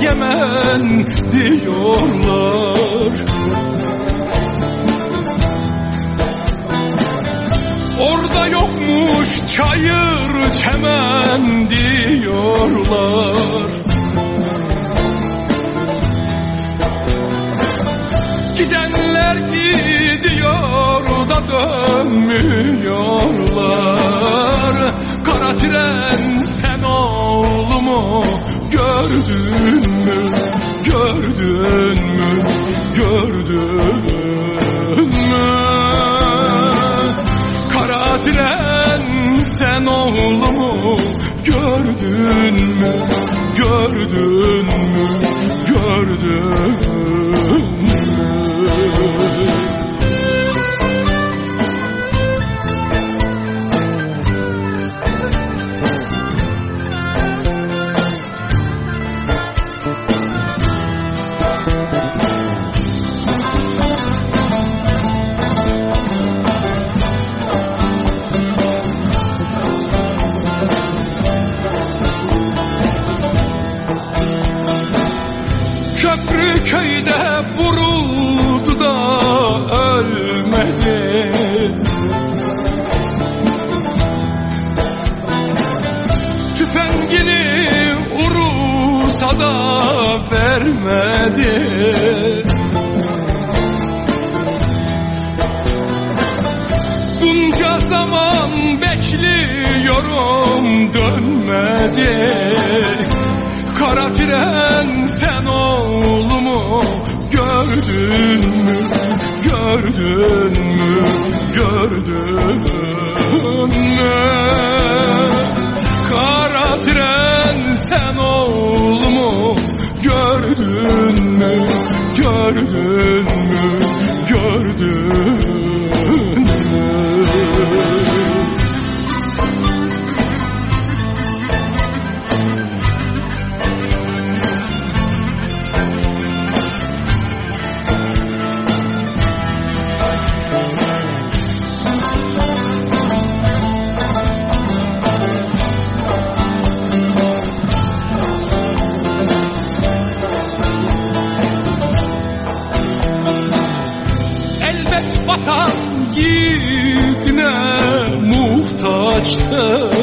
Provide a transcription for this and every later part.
Yemen diyorlar. Orada yokmuş çayır çemen diyorlar. Gidenler gidiyor da dönmüyorlar. Kara tren sen oğlumu gördün mü? Gördün mü? Gördün mü? Kara tren sen oğlumu gördün mü? Gördün mü? Gördün mü? Köyde vuruldu da ölmedi. Tüfengini urusa da vermedi. Bunca zaman bekliyorum dönmedi. Kara tren sen gördün mü? Gördün mü? Gördün mü? Kara tren sen oğlumu gördün mü? Gördün mü? Vatan yiğidine muhtaçtır.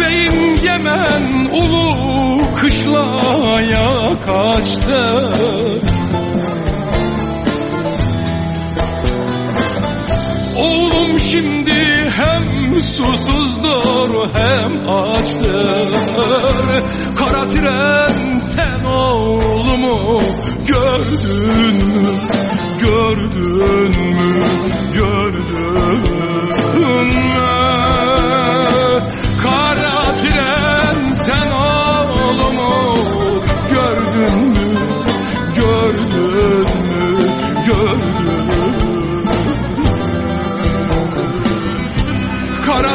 Beyim Yemen ulu kışlaya kaçtı susuzdur hem açtır Kara tren sen oğlumu gördün mü? Gördün mü? Gördün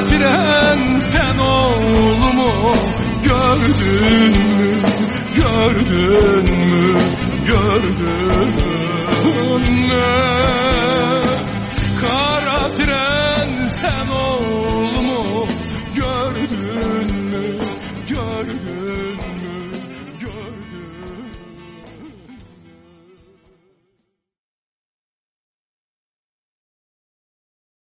Tren sen oğlumu gördün mü? Gördün mü? Gördün mü? Kara tren sen oğlumu gördün mü? Gördün mü?